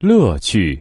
乐趣。